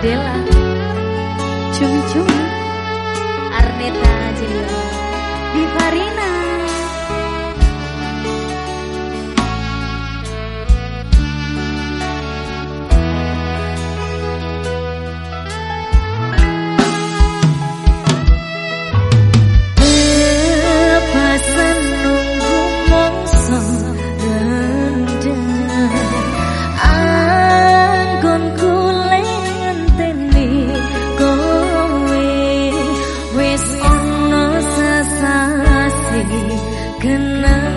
Adela. Cumi-cumi. Arneta Jelio Divarina 能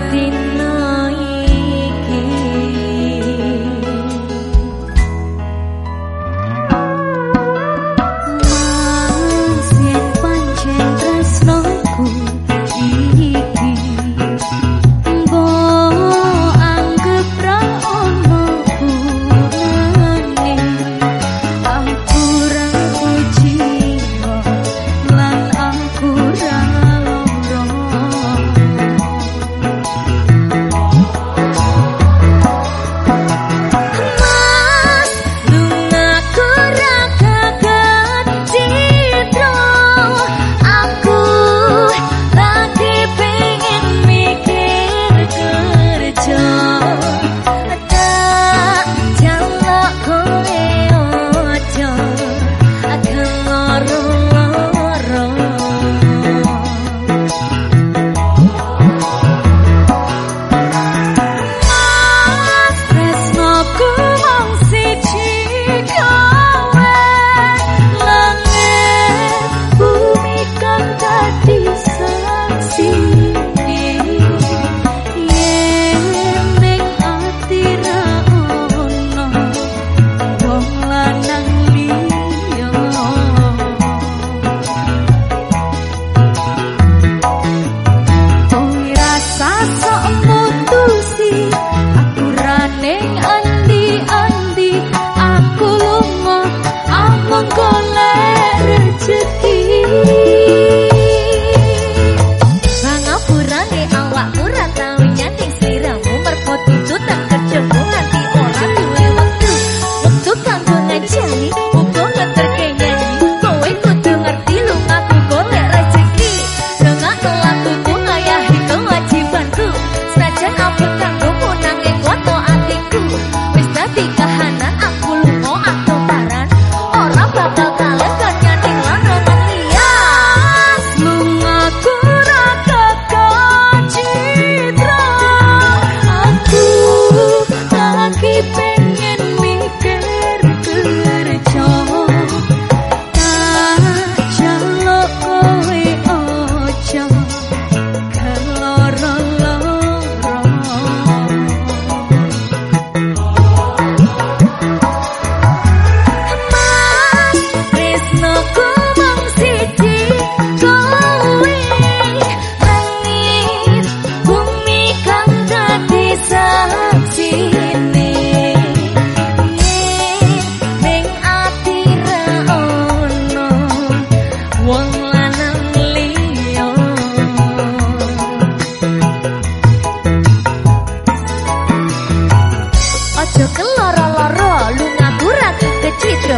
keloro-loro lunga burak kecidro